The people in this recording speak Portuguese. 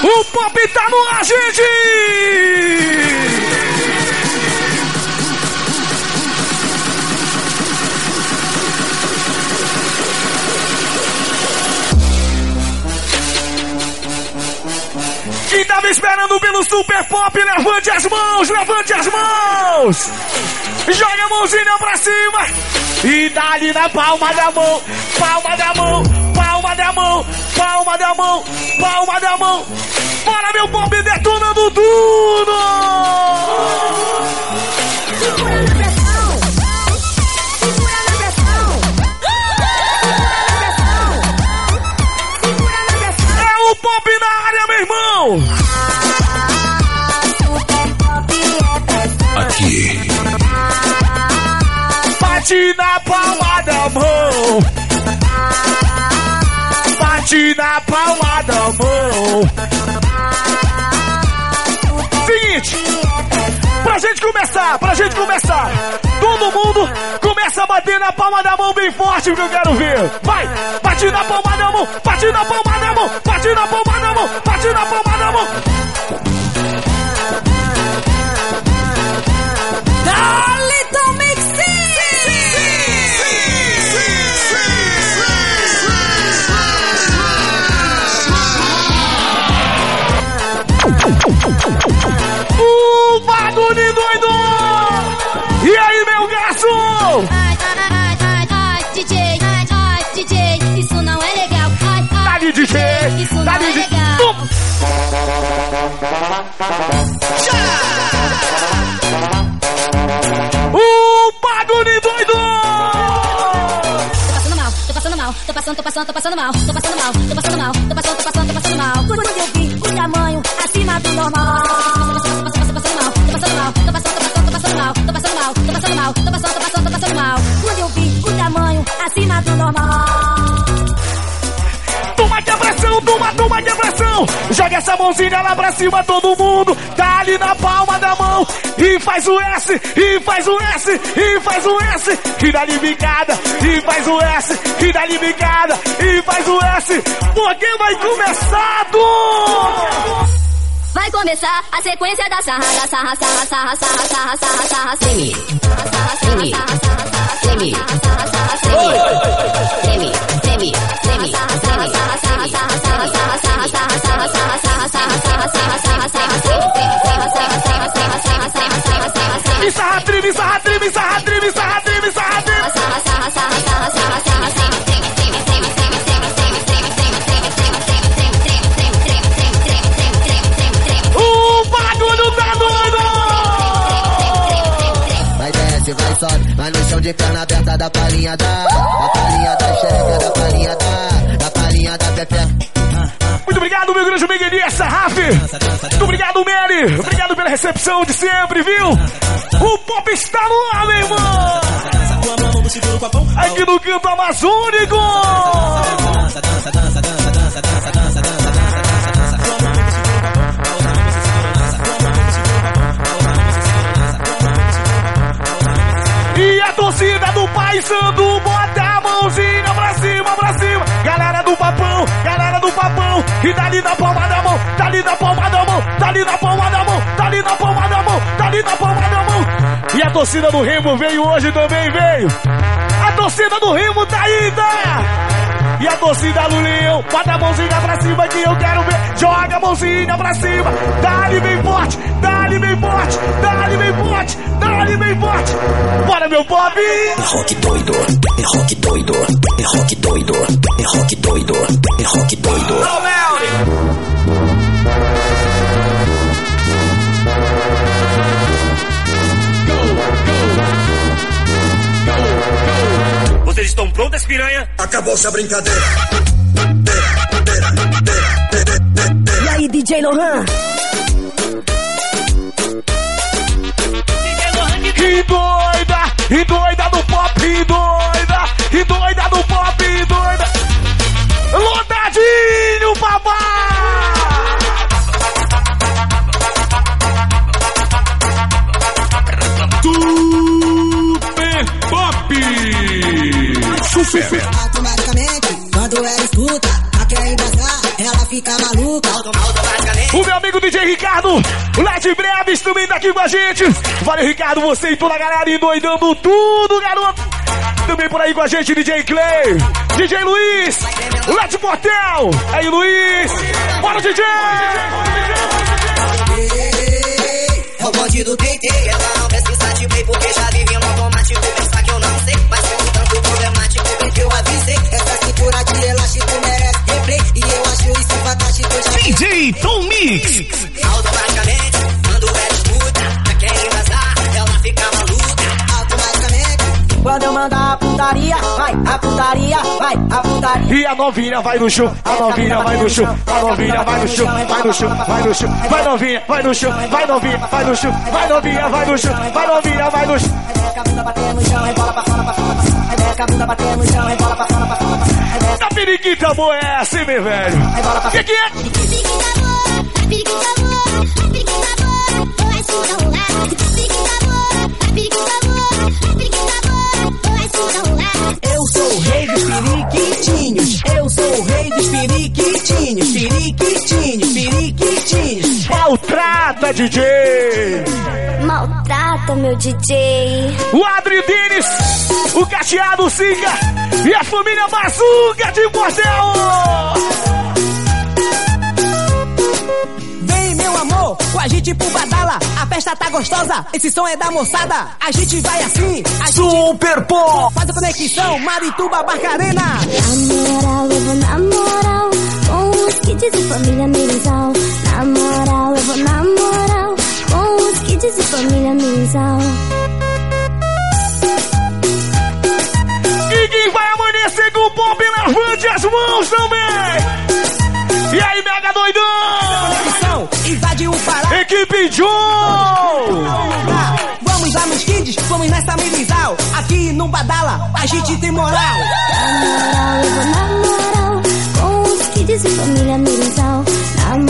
O pop tá no ar, gente! Quem tava esperando pelo Super Pop, levante as mãos, levante as mãos! Joga a mãozinha pra cima! E dá-lhe na palma da mão, palma da mão, palma da mão, palma da mão, palma da mão! Bora, meu pop detonando tudo! É o pop na área, meu irmão! Aqui. Bate na palma da mão. Bate na palma da mão. Seguinte, pra gente começar, pra gente começar, todo mundo começa a bater na palma da mão bem forte que eu quero ver. Vai, bate na palma da mão, bate na palma da mão, bate na palma da mão, bate na palma da mão. O bagulho doido! E aí, meu garçom? DJ, DJ, isso não é legal. Tá DJ, isso tá não é legal. Tum. O bagulho doido! Tô passando mal, tô passando mal, tô passando, tô passando, tô passando mal, tô passando mal, tô passando mal, tô passando, tô passando, tô passando acima do normal. Toma pressão, toma, toma pressão! Joga essa mãozinha lá pra cima, todo mundo! Tá ali na palma da mão! E faz o S, e faz o S, e faz o S! E dá bicada, e faz o S, e dá bicada, e faz o S! Porque vai começar, do... Vai começar a sequência da sarra, da sarra, sarra, sarra, sarra, sarra, sarra, sarra. Semi. Semi. Semi. Semi. Aberta da palhinha da, da palhinha da xereca, da palhinha da, da palhinha da Pepe. Muito obrigado, meu grande amigo Elias Sarraf. Muito obrigado, Mary. Obrigado pela recepção de sempre, viu? O pop está no ar, meu irmão. Aqui no canto amazônico. E a torcida do Pai Santo bota a mãozinha pra cima, pra cima. Galera do papão, galera do papão. E tá ali na palma da mão, tá ali na palma da mão, tá ali na palma da mão, tá ali na palma da mão, tá ali na palma da mão. E a torcida do Remo veio hoje também, veio. A torcida do Remo tá aí, tá? E a torcida do Leão, bota a mãozinha pra cima que eu quero ver. Joga a mãozinha pra cima. Dá-lhe bem forte, dá-lhe bem forte, dá-lhe bem forte, dá-lhe bem forte. Bora, meu pop! É rock doido, é rock doido, é rock doido, é rock doido, é rock doido. Vocês estão prontas, piranha? Acabou-se a brincadeira. E aí, DJ Lohan? E doida, e doida do pop, e doida, e doida do pop, e doida. Lotadinho, papai! Super Pop! Super! Automaticamente, quando ela escuta, ela fica maluca. Automaticamente, Ricardo, lá de Breves também tá aqui com a gente. Valeu, Ricardo, você e toda a galera endoidando tudo, garoto. Também por aí com a gente, DJ Clay, DJ Luiz, lá de Portel. Aí, Luiz, bora, DJ! É o bonde do tentei, ela vai, a putaria, vai, a putaria. E a novinha vai no chão, a novinha vai no chão, a novinha vai no chão, vai no chão, vai no chão, vai novinha, vai no chão, vai novinha, vai no chão, vai novinha, vai no chão, vai novinha, vai no chão. Rebeca, a bunda batendo no chão, rebola pra fora, pra fora, pra fora. Rebeca, a bunda batendo no chão, rebola pra fora, pra fora, pra fora. Rebeca, A periquita boa Maltrata, DJ. Maltrata, meu DJ. O Adri Dines, o Cacheado Siga e a família Bazuca de Portel. Vem, meu amor, com a gente pro Badala. A festa tá gostosa, esse som é da moçada. A gente vai assim, a gente Super Pop. faz a conexão. Marituba, Barcarena. Na moral, eu vou na moral. Com os kits e família Mirizal. Na moral, eu vou na moral. Com os kits e família Mirizal. E quem vai amanhecer com o pop, levante as mãos também. E aí, mega doidão. Conexão, invade o Pará. Equipe Joe. Vamos lá, meus kids, vamos nessa Mirizal. Aqui no Badala, a gente tem moral. Na Quieres mi familia a mi lado. Amor.